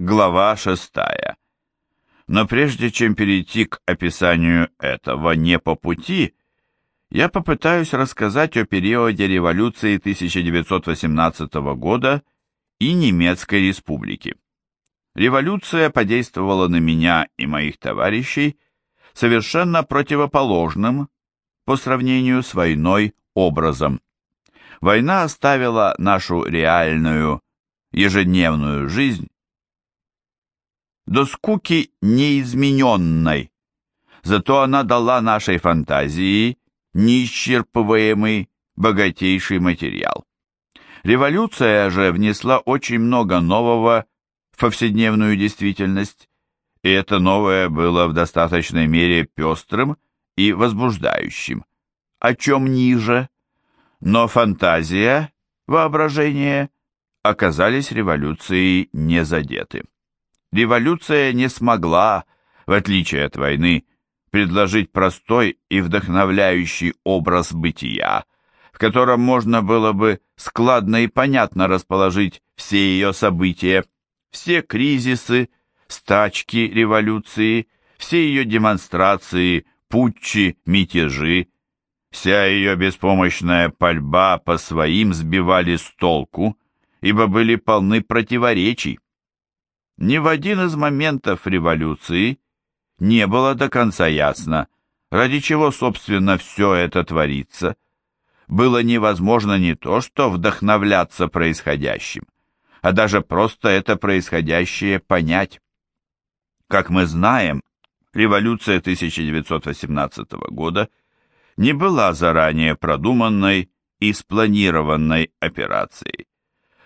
Глава шестая. Но прежде чем перейти к описанию этого не по пути, я попытаюсь рассказать о периоде революции 1918 года и Немецкой республики. Революция подействовала на меня и моих товарищей совершенно противоположным по сравнению с войной образом. Война оставила нашу реальную ежедневную жизнь до скуки неизмененной. Зато она дала нашей фантазии неисчерпываемый, богатейший материал. Революция же внесла очень много нового в повседневную действительность, и это новое было в достаточной мере пестрым и возбуждающим. О чем ниже? Но фантазия, воображение оказались революцией не задеты. Революция не смогла, в отличие от войны, предложить простой и вдохновляющий образ бытия, в котором можно было бы складно и понятно расположить все ее события, все кризисы, стачки революции, все ее демонстрации, путчи, мятежи, вся ее беспомощная пальба по своим сбивали с толку, ибо были полны противоречий. Ни в один из моментов революции не было до конца ясно, ради чего, собственно, все это творится. Было невозможно не то, что вдохновляться происходящим, а даже просто это происходящее понять. Как мы знаем, революция 1918 года не была заранее продуманной и спланированной операцией.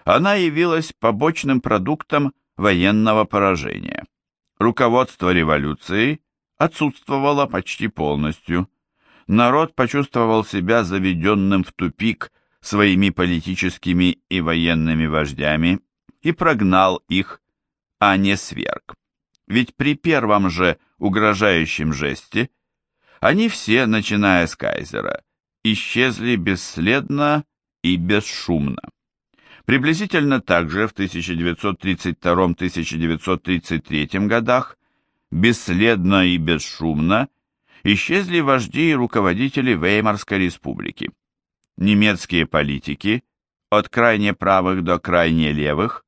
Она явилась побочным продуктом военного поражения. Руководство революции отсутствовало почти полностью. Народ почувствовал себя заведенным в тупик своими политическими и военными вождями и прогнал их, а не сверг. Ведь при первом же угрожающем жесте они все, начиная с кайзера, исчезли бесследно и бесшумно. Приблизительно так же в 1932-1933 годах бесследно и бесшумно исчезли вожди и руководители Веймарской республики. Немецкие политики, от крайне правых до крайне левых,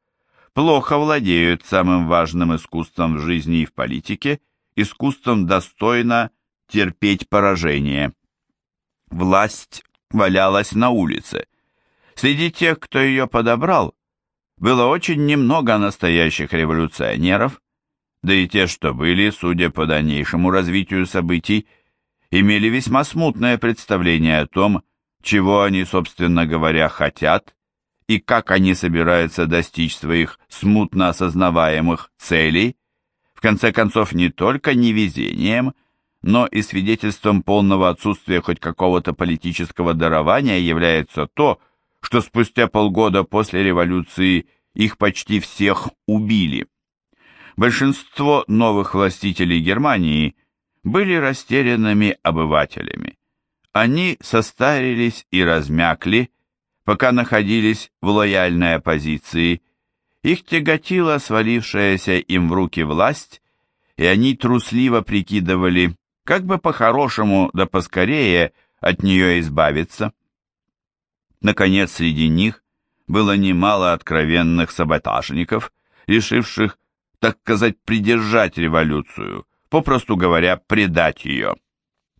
плохо владеют самым важным искусством в жизни и в политике, искусством достойно терпеть поражение. Власть валялась на улице – Среди тех, кто ее подобрал, было очень немного настоящих революционеров, да и те, что были, судя по дальнейшему развитию событий, имели весьма смутное представление о том, чего они, собственно говоря, хотят и как они собираются достичь своих смутно осознаваемых целей, в конце концов не только невезением, но и свидетельством полного отсутствия хоть какого-то политического дарования является то, что спустя полгода после революции их почти всех убили. Большинство новых властителей Германии были растерянными обывателями. Они состарились и размякли, пока находились в лояльной оппозиции. Их тяготила свалившаяся им в руки власть, и они трусливо прикидывали, как бы по-хорошему да поскорее от нее избавиться. Наконец, среди них было немало откровенных саботажников, решивших, так сказать, придержать революцию, попросту говоря, предать ее.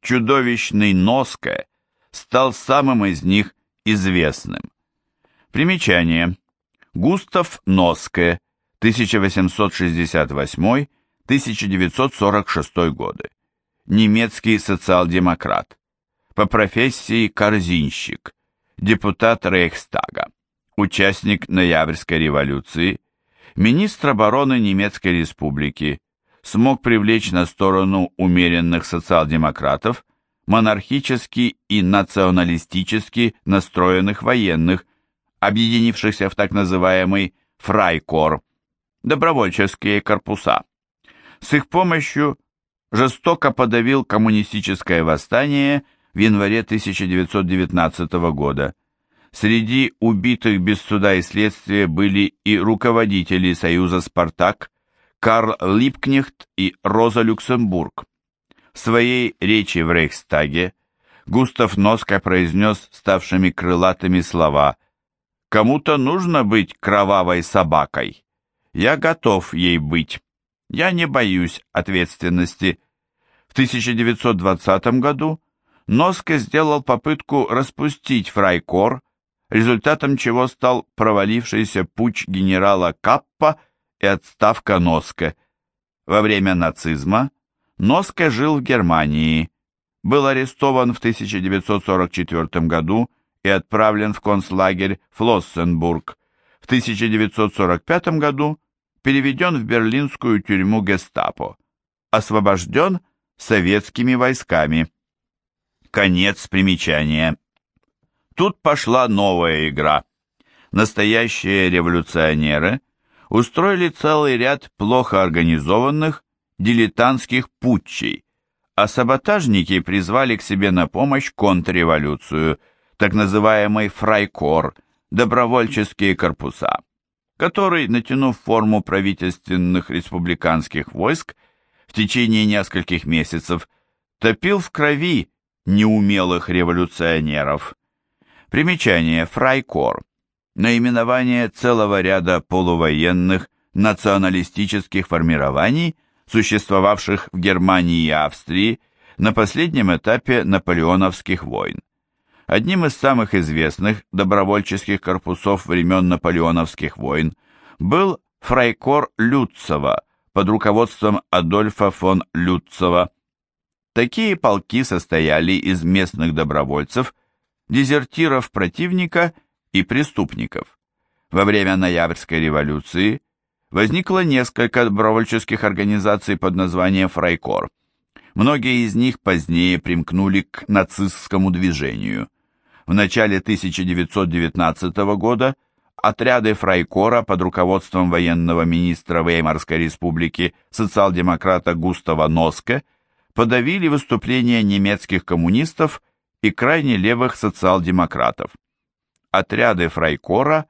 Чудовищный Носке стал самым из них известным. Примечание. Густав Носке, 1868-1946 годы. Немецкий социал-демократ. По профессии корзинщик депутат Рейхстага, участник Ноябрьской революции, министр обороны Немецкой республики, смог привлечь на сторону умеренных социал-демократов монархически и националистически настроенных военных, объединившихся в так называемый «фрайкор» – добровольческие корпуса. С их помощью жестоко подавил коммунистическое восстание – в январе 1919 года. Среди убитых без суда и следствия были и руководители Союза «Спартак», Карл Липкнехт и Роза Люксембург. В своей речи в Рейхстаге Густав Носка произнес ставшими крылатыми слова «Кому-то нужно быть кровавой собакой. Я готов ей быть. Я не боюсь ответственности». В 1920 году Носке сделал попытку распустить Фрайкор, результатом чего стал провалившийся путь генерала Каппа и отставка Носке. Во время нацизма Носке жил в Германии, был арестован в 1944 году и отправлен в концлагерь Флоссенбург. В 1945 году переведен в берлинскую тюрьму гестапо, освобожден советскими войсками. Конец примечания. Тут пошла новая игра. Настоящие революционеры устроили целый ряд плохо организованных дилетантских путчей, а саботажники призвали к себе на помощь контрреволюцию, так называемый фрайкор, добровольческие корпуса, который, натянув форму правительственных республиканских войск, в течение нескольких месяцев топил в крови неумелых революционеров. Примечание «Фрайкор» – наименование целого ряда полувоенных националистических формирований, существовавших в Германии и Австрии на последнем этапе наполеоновских войн. Одним из самых известных добровольческих корпусов времен наполеоновских войн был Фрайкор Люцева под руководством Адольфа фон Люцева. Такие полки состояли из местных добровольцев, дезертиров противника и преступников. Во время Ноябрьской революции возникло несколько добровольческих организаций под названием Фрайкор. Многие из них позднее примкнули к нацистскому движению. В начале 1919 года отряды Фрайкора под руководством военного министра Веймарской республики социал-демократа Густава Носке подавили выступления немецких коммунистов и крайне левых социал-демократов. Отряды Фрайкора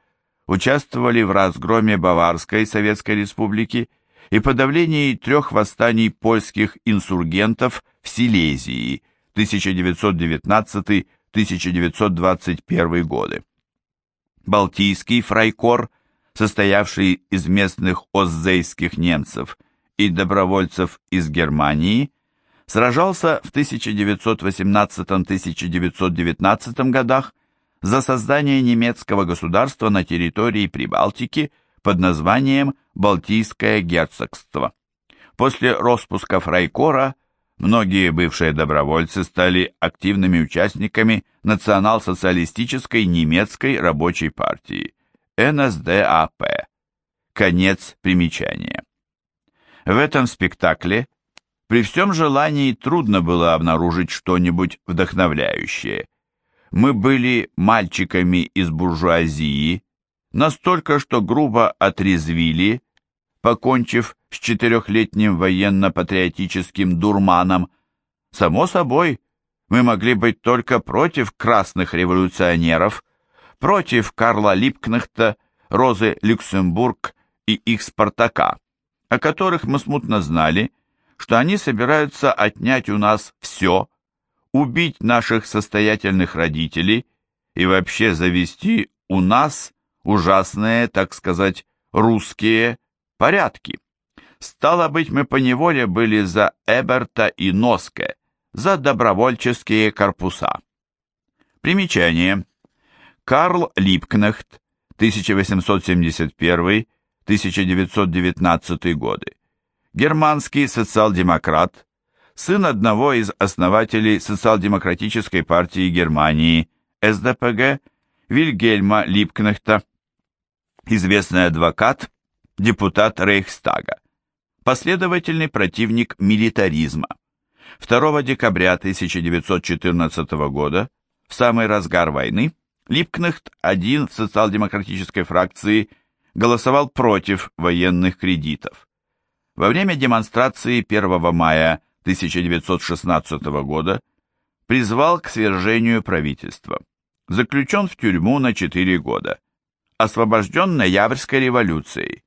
участвовали в разгроме Баварской Советской Республики и подавлении трех восстаний польских инсургентов в Силезии 1919-1921 годы. Балтийский фрайкор, состоявший из местных оззейских немцев и добровольцев из Германии, сражался в 1918-1919 годах за создание немецкого государства на территории Прибалтики под названием Балтийское герцогство. После распуска Фрайкора многие бывшие добровольцы стали активными участниками национал-социалистической немецкой рабочей партии НСДАП. Конец примечания. В этом спектакле при всем желании трудно было обнаружить что-нибудь вдохновляющее. Мы были мальчиками из буржуазии, настолько, что грубо отрезвили, покончив с четырехлетним военно-патриотическим дурманом. Само собой, мы могли быть только против красных революционеров, против Карла Липкнехта, Розы Люксембург и их Спартака, о которых мы смутно знали, что они собираются отнять у нас все, убить наших состоятельных родителей и вообще завести у нас ужасные, так сказать, русские порядки. Стало быть, мы поневоле были за Эберта и Носке, за добровольческие корпуса. Примечание. Карл Липкнехт, 1871-1919 годы германский социал-демократ, сын одного из основателей социал-демократической партии Германии, СДПГ, Вильгельма Липкнехта, известный адвокат, депутат Рейхстага, последовательный противник милитаризма. 2 декабря 1914 года, в самый разгар войны, Липкнехт, один в социал-демократической фракции, голосовал против военных кредитов. Во время демонстрации 1 мая 1916 года призвал к свержению правительства. Заключен в тюрьму на 4 года. Освобожден ноябрьской революцией.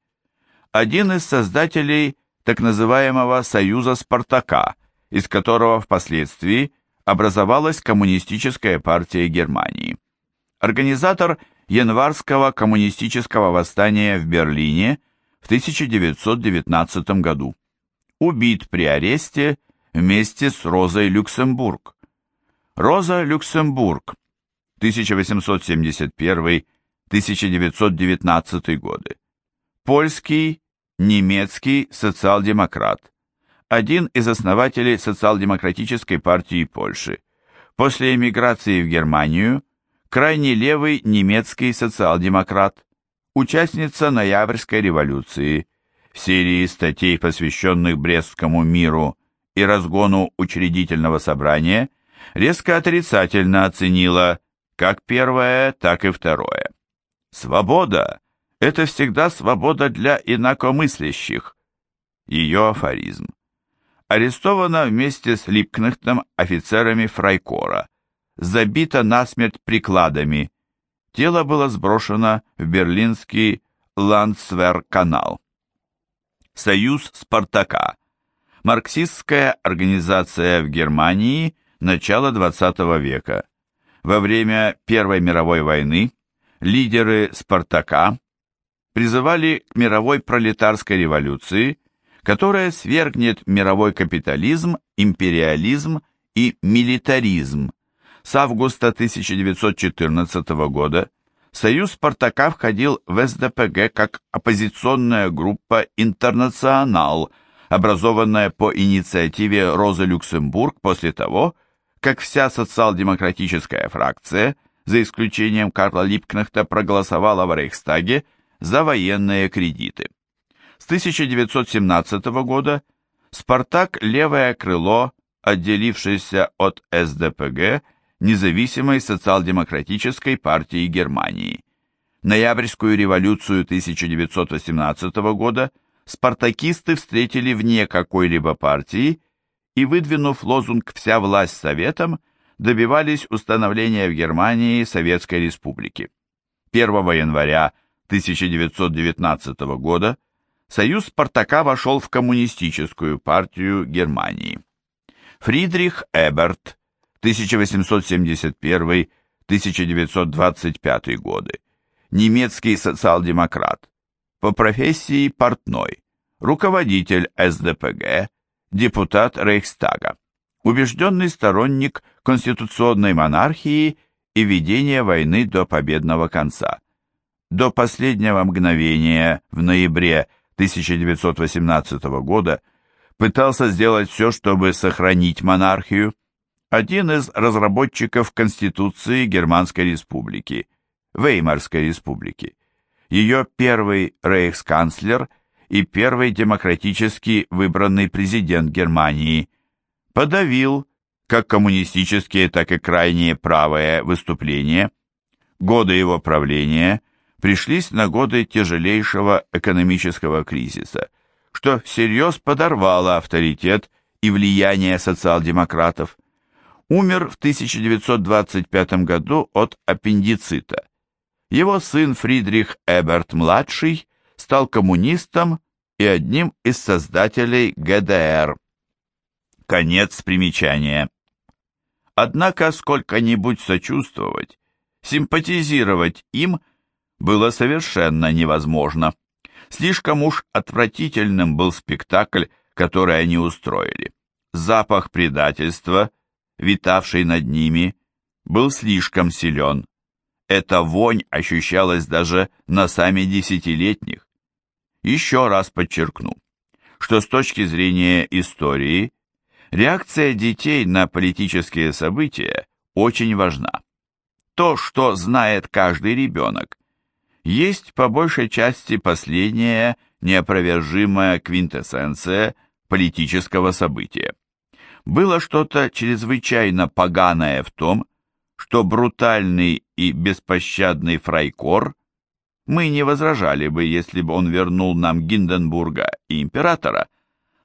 один из создателей так называемого «Союза Спартака», из которого впоследствии образовалась Коммунистическая партия Германии. Организатор январского коммунистического восстания в Берлине в 1919 году. Убит при аресте вместе с Розой Люксембург. Роза Люксембург, 1871-1919 годы. Польский, немецкий социал-демократ. Один из основателей социал-демократической партии Польши. После эмиграции в Германию крайне левый немецкий социал-демократ, участница Ноябрьской революции, в серии статей, посвященных Брестскому миру и разгону учредительного собрания, резко отрицательно оценила как первое, так и второе. Свобода – это всегда свобода для инакомыслящих. Ее афоризм. Арестована вместе с Липкнехтом офицерами Фрайкора – забита насмерть прикладами. Тело было сброшено в берлинский Ландсвер-канал. Союз Спартака. Марксистская организация в Германии начала XX века. Во время Первой мировой войны лидеры Спартака призывали к мировой пролетарской революции, которая свергнет мировой капитализм, империализм и милитаризм, с августа 1914 года Союз Спартака входил в СДПГ как оппозиционная группа «Интернационал», образованная по инициативе Розы Люксембург после того, как вся социал-демократическая фракция, за исключением Карла Липкнехта, проголосовала в Рейхстаге за военные кредиты. С 1917 года «Спартак» левое крыло, отделившееся от СДПГ, независимой социал-демократической партии Германии. Ноябрьскую революцию 1918 года спартакисты встретили вне какой-либо партии и, выдвинув лозунг «Вся власть советом», добивались установления в Германии Советской Республики. 1 января 1919 года Союз Спартака вошел в Коммунистическую партию Германии. Фридрих Эберт 1871-1925 годы, немецкий социал-демократ, по профессии портной, руководитель СДПГ, депутат Рейхстага, убежденный сторонник конституционной монархии и ведения войны до победного конца. До последнего мгновения в ноябре 1918 года пытался сделать все, чтобы сохранить монархию, один из разработчиков Конституции Германской Республики, Веймарской Республики, ее первый рейхсканцлер и первый демократически выбранный президент Германии, подавил как коммунистические, так и крайние правые выступления. Годы его правления пришлись на годы тяжелейшего экономического кризиса, что всерьез подорвало авторитет и влияние социал-демократов умер в 1925 году от аппендицита. Его сын Фридрих Эберт-младший стал коммунистом и одним из создателей ГДР. Конец примечания. Однако сколько-нибудь сочувствовать, симпатизировать им было совершенно невозможно. Слишком уж отвратительным был спектакль, который они устроили. Запах предательства – витавший над ними, был слишком силен. Эта вонь ощущалась даже на сами десятилетних. Еще раз подчеркну, что с точки зрения истории, реакция детей на политические события очень важна. То, что знает каждый ребенок, есть по большей части последняя неопровержимая квинтэссенция политического события. Было что-то чрезвычайно поганое в том, что брутальный и беспощадный Фрайкор, мы не возражали бы, если бы он вернул нам Гинденбурга и императора,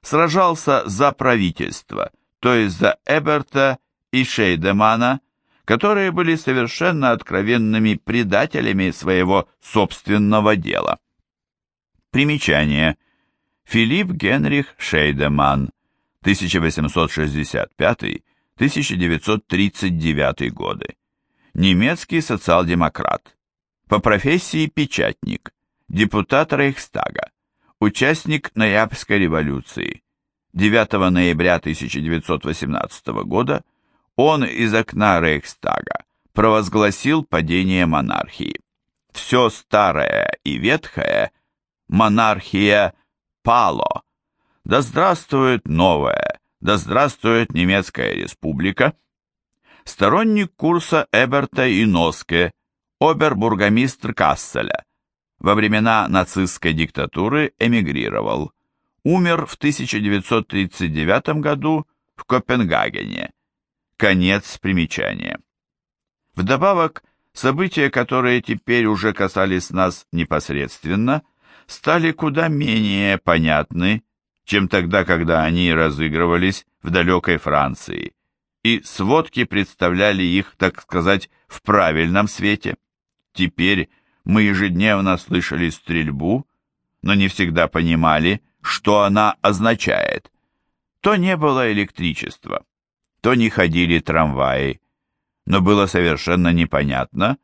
сражался за правительство, то есть за Эберта и Шейдемана, которые были совершенно откровенными предателями своего собственного дела. Примечание. Филипп Генрих Шейдеман, 1865-1939 годы. Немецкий социал-демократ. По профессии печатник, депутат Рейхстага, участник Ноябрьской революции. 9 ноября 1918 года он из окна Рейхстага провозгласил падение монархии. Все старое и ветхое, монархия пало. Да здравствует новая, да здравствует немецкая республика. Сторонник курса Эберта и Носке, обербургомистр Касселя. Во времена нацистской диктатуры эмигрировал. Умер в 1939 году в Копенгагене. Конец примечания. Вдобавок, события, которые теперь уже касались нас непосредственно, стали куда менее понятны, чем тогда, когда они разыгрывались в далекой Франции, и сводки представляли их, так сказать, в правильном свете. Теперь мы ежедневно слышали стрельбу, но не всегда понимали, что она означает. То не было электричества, то не ходили трамваи, но было совершенно непонятно,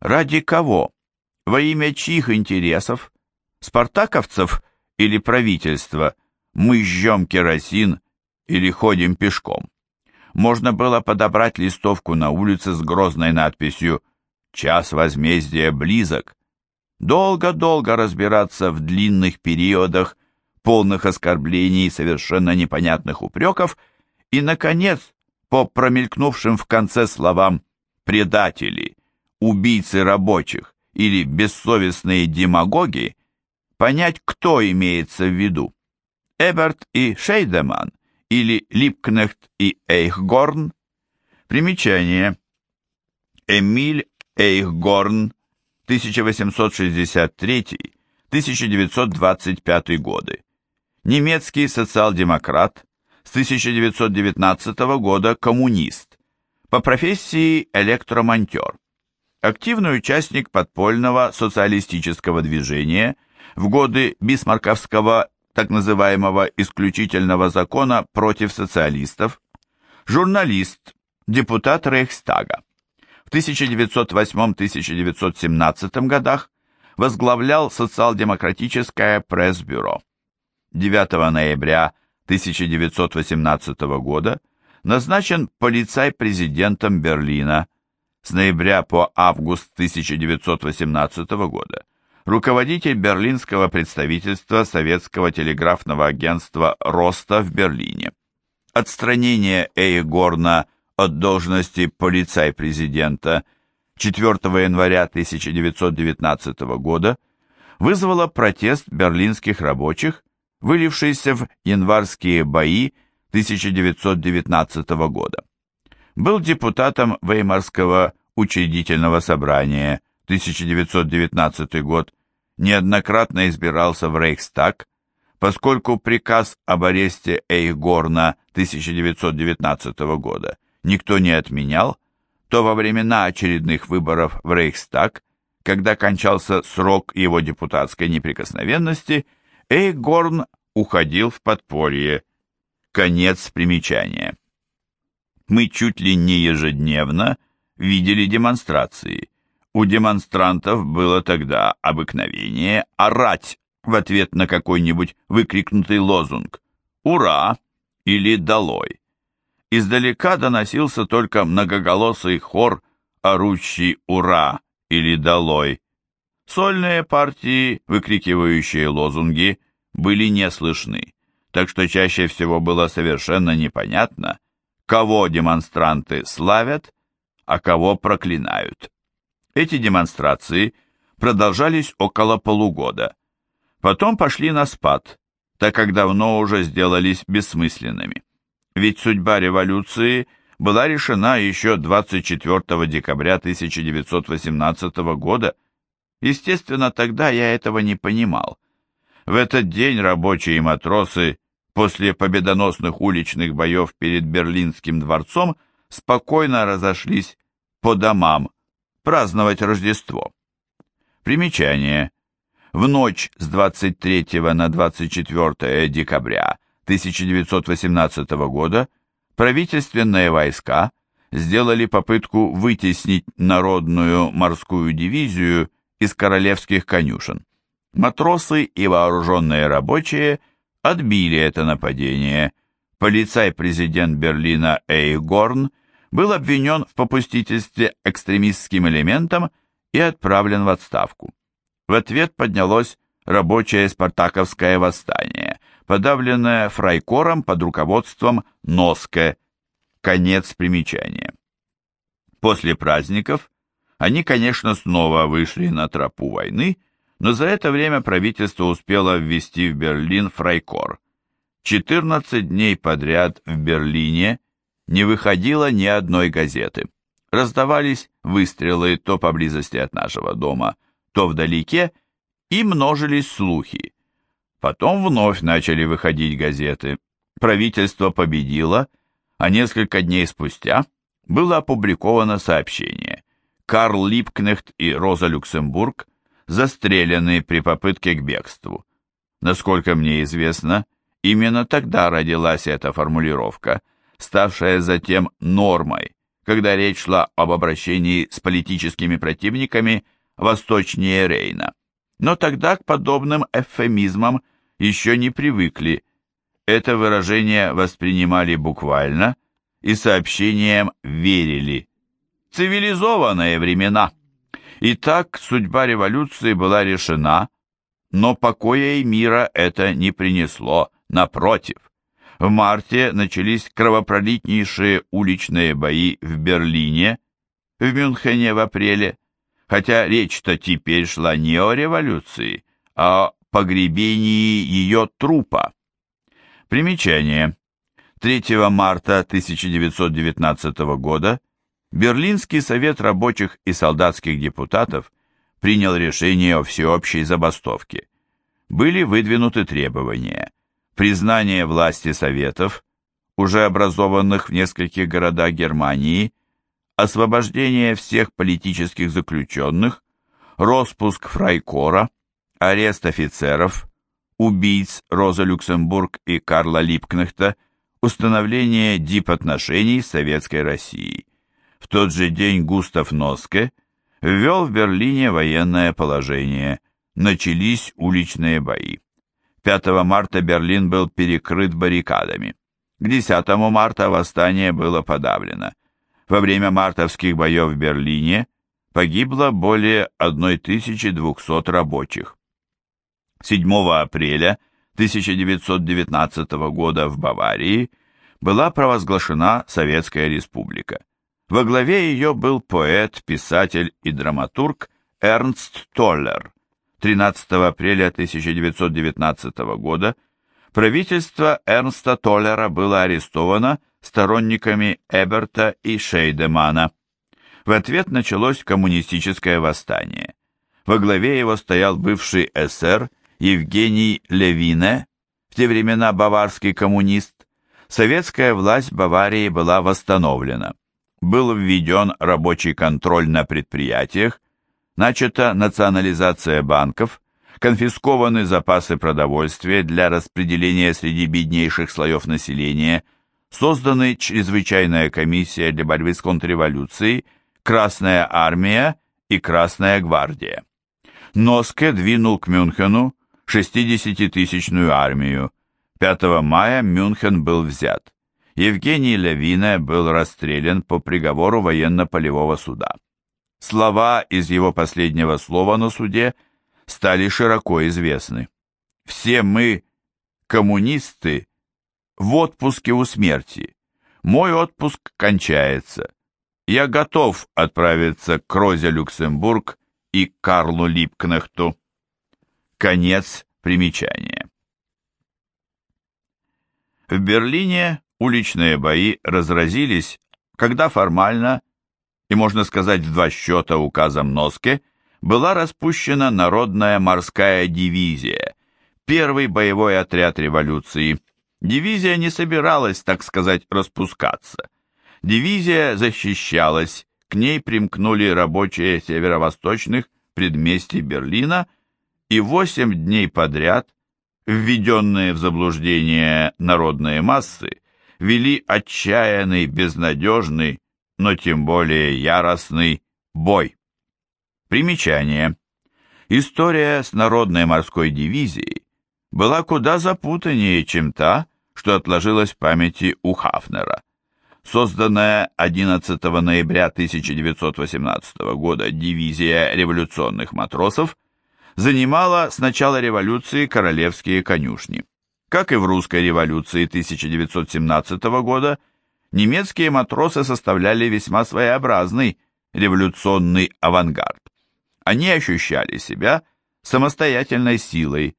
ради кого, во имя чьих интересов, спартаковцев или правительства, мы жжем керосин или ходим пешком. Можно было подобрать листовку на улице с грозной надписью «Час возмездия близок». Долго-долго разбираться в длинных периодах, полных оскорблений и совершенно непонятных упреков, и, наконец, по промелькнувшим в конце словам «предатели», «убийцы рабочих» или «бессовестные демагоги» понять, кто имеется в виду. Эберт и Шейдеман или Липкнехт и Эйхгорн. Примечание. Эмиль Эйхгорн, 1863-1925 годы. Немецкий социал-демократ, с 1919 года коммунист, по профессии электромонтер. Активный участник подпольного социалистического движения в годы бисмарковского так называемого исключительного закона против социалистов, журналист, депутат Рейхстага. В 1908-1917 годах возглавлял социал-демократическое пресс-бюро. 9 ноября 1918 года назначен полицай-президентом Берлина с ноября по август 1918 года, руководитель берлинского представительства Советского телеграфного агентства «Роста» в Берлине. Отстранение Эйгорна от должности полицай-президента 4 января 1919 года вызвало протест берлинских рабочих вылившийся в январские бои 1919 года. Был депутатом Веймарского учредительного собрания 1919 год, неоднократно избирался в Рейхстаг, поскольку приказ об аресте Эйгорна 1919 года никто не отменял, то во времена очередных выборов в Рейхстаг, когда кончался срок его депутатской неприкосновенности, Эйгорн уходил в подполье. Конец примечания. Мы чуть ли не ежедневно видели демонстрации. У демонстрантов было тогда обыкновение орать в ответ на какой-нибудь выкрикнутый лозунг «Ура!» или «Долой!». Издалека доносился только многоголосый хор, орущий «Ура!» или «Долой!». Сольные партии, выкрикивающие лозунги, были не слышны, так что чаще всего было совершенно непонятно, кого демонстранты славят, а кого проклинают. Эти демонстрации продолжались около полугода. Потом пошли на спад, так как давно уже сделались бессмысленными. Ведь судьба революции была решена еще 24 декабря 1918 года. Естественно, тогда я этого не понимал. В этот день рабочие и матросы после победоносных уличных боев перед Берлинским дворцом спокойно разошлись по домам праздновать Рождество. Примечание. В ночь с 23 на 24 декабря 1918 года правительственные войска сделали попытку вытеснить народную морскую дивизию из королевских конюшен. Матросы и вооруженные рабочие отбили это нападение. Полицай-президент Берлина Эйгорн был обвинен в попустительстве экстремистским элементам и отправлен в отставку. В ответ поднялось рабочее спартаковское восстание, подавленное фрайкором под руководством Носке. Конец примечания. После праздников они, конечно, снова вышли на тропу войны, но за это время правительство успело ввести в Берлин фрайкор. 14 дней подряд в Берлине не выходило ни одной газеты. Раздавались выстрелы то поблизости от нашего дома, то вдалеке, и множились слухи. Потом вновь начали выходить газеты. Правительство победило, а несколько дней спустя было опубликовано сообщение. Карл Липкнехт и Роза Люксембург застрелены при попытке к бегству. Насколько мне известно, именно тогда родилась эта формулировка, ставшая затем нормой, когда речь шла об обращении с политическими противниками восточнее Рейна. Но тогда к подобным эвфемизмам еще не привыкли. Это выражение воспринимали буквально и сообщениям верили. Цивилизованные времена. Итак, судьба революции была решена, но покоя и мира это не принесло, напротив. В марте начались кровопролитнейшие уличные бои в Берлине, в Мюнхене в апреле, хотя речь-то теперь шла не о революции, а о погребении ее трупа. Примечание. 3 марта 1919 года Берлинский совет рабочих и солдатских депутатов принял решение о всеобщей забастовке. Были выдвинуты требования признание власти советов, уже образованных в нескольких городах Германии, освобождение всех политических заключенных, распуск фрайкора, арест офицеров, убийц Роза Люксембург и Карла Липкнехта, установление дипотношений с Советской Россией. В тот же день Густав Носке ввел в Берлине военное положение, начались уличные бои. 5 марта Берлин был перекрыт баррикадами. К 10 марта восстание было подавлено. Во время мартовских боев в Берлине погибло более 1200 рабочих. 7 апреля 1919 года в Баварии была провозглашена Советская Республика. Во главе ее был поэт, писатель и драматург Эрнст Толлер. 13 апреля 1919 года правительство Эрнста Толлера было арестовано сторонниками Эберта и Шейдемана. В ответ началось коммунистическое восстание. Во главе его стоял бывший эсер Евгений Левине, в те времена баварский коммунист. Советская власть Баварии была восстановлена. Был введен рабочий контроль на предприятиях, начата национализация банков, конфискованы запасы продовольствия для распределения среди беднейших слоев населения, созданы чрезвычайная комиссия для борьбы с контрреволюцией, Красная армия и Красная гвардия. Носке двинул к Мюнхену 60-тысячную армию. 5 мая Мюнхен был взят. Евгений Левине был расстрелян по приговору военно-полевого суда. Слова из его последнего слова на суде стали широко известны. Все мы, коммунисты, в отпуске у смерти. Мой отпуск кончается. Я готов отправиться к Розе Люксембург и Карлу Липкнехту. Конец примечания. В Берлине уличные бои разразились, когда формально и, можно сказать, в два счета указом Носке, была распущена Народная морская дивизия, первый боевой отряд революции. Дивизия не собиралась, так сказать, распускаться. Дивизия защищалась, к ней примкнули рабочие северо-восточных предместий Берлина и восемь дней подряд введенные в заблуждение народные массы вели отчаянный, безнадежный, но тем более яростный бой. Примечание. История с народной морской дивизией была куда запутаннее, чем та, что отложилась в памяти у Хафнера. Созданная 11 ноября 1918 года дивизия революционных матросов занимала с начала революции королевские конюшни. Как и в русской революции 1917 года, немецкие матросы составляли весьма своеобразный революционный авангард. Они ощущали себя самостоятельной силой,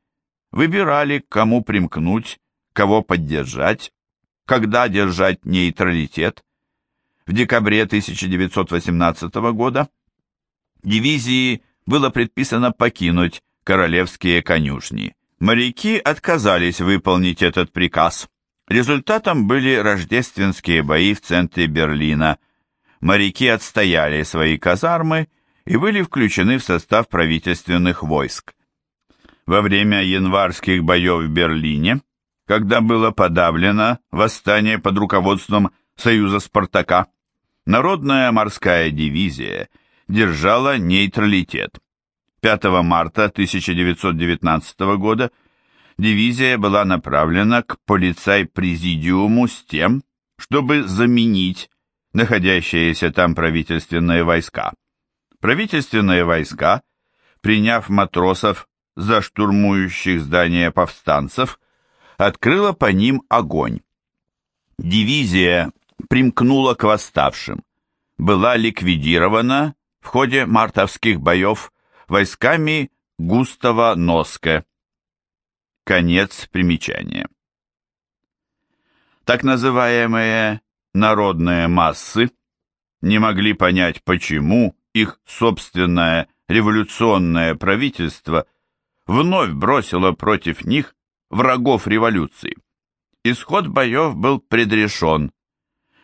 выбирали, кому примкнуть, кого поддержать, когда держать нейтралитет. В декабре 1918 года дивизии было предписано покинуть королевские конюшни. Моряки отказались выполнить этот приказ. Результатом были рождественские бои в центре Берлина. Моряки отстояли свои казармы и были включены в состав правительственных войск. Во время январских боев в Берлине, когда было подавлено восстание под руководством Союза Спартака, Народная морская дивизия – держала нейтралитет. 5 марта 1919 года дивизия была направлена к полицай-президиуму с тем, чтобы заменить находящиеся там правительственные войска. Правительственные войска, приняв матросов за штурмующих здание повстанцев, открыла по ним огонь. Дивизия примкнула к восставшим, была ликвидирована в ходе мартовских боев войсками Густава Носке. Конец примечания. Так называемые народные массы не могли понять, почему их собственное революционное правительство вновь бросило против них врагов революции. Исход боев был предрешен.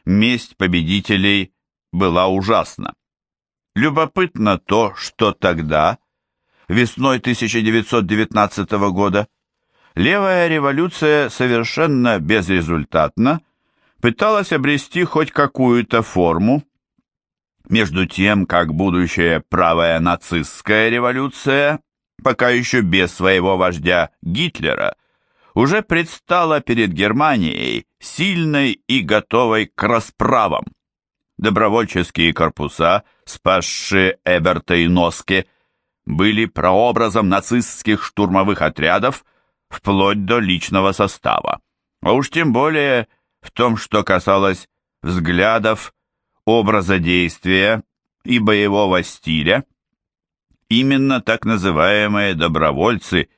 Месть победителей была ужасна. Любопытно то, что тогда, весной 1919 года, левая революция совершенно безрезультатно пыталась обрести хоть какую-то форму, между тем, как будущая правая нацистская революция, пока еще без своего вождя Гитлера, уже предстала перед Германией сильной и готовой к расправам. Добровольческие корпуса, спасшие Эберта и Носке, были прообразом нацистских штурмовых отрядов вплоть до личного состава. А уж тем более в том, что касалось взглядов, образа действия и боевого стиля, именно так называемые добровольцы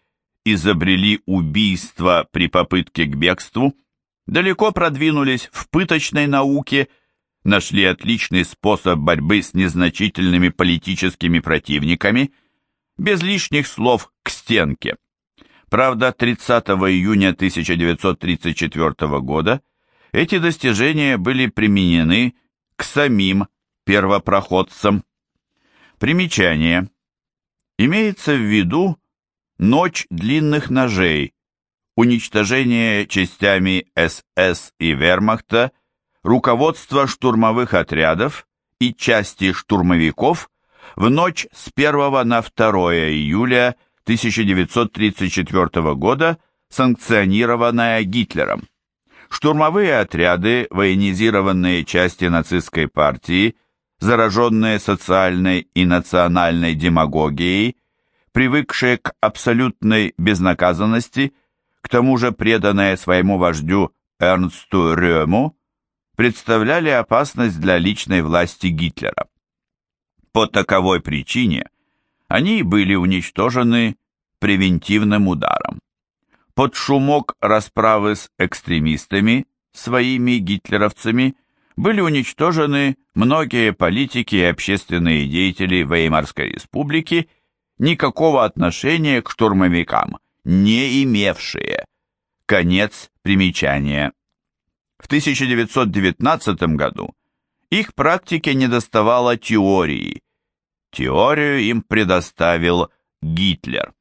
изобрели убийство при попытке к бегству, далеко продвинулись в пыточной науке – нашли отличный способ борьбы с незначительными политическими противниками, без лишних слов к стенке. Правда, 30 июня 1934 года эти достижения были применены к самим первопроходцам. Примечание. Имеется в виду «Ночь длинных ножей», уничтожение частями СС и Вермахта – руководство штурмовых отрядов и части штурмовиков в ночь с 1 на 2 июля 1934 года, санкционированная Гитлером. Штурмовые отряды, военизированные части нацистской партии, зараженные социальной и национальной демагогией, привыкшие к абсолютной безнаказанности, к тому же преданные своему вождю Эрнсту Рёму, представляли опасность для личной власти Гитлера. По таковой причине они были уничтожены превентивным ударом. Под шумок расправы с экстремистами, своими гитлеровцами, были уничтожены многие политики и общественные деятели Веймарской республики, никакого отношения к штурмовикам не имевшие. Конец примечания. В 1919 году их практике недоставало теории. Теорию им предоставил Гитлер.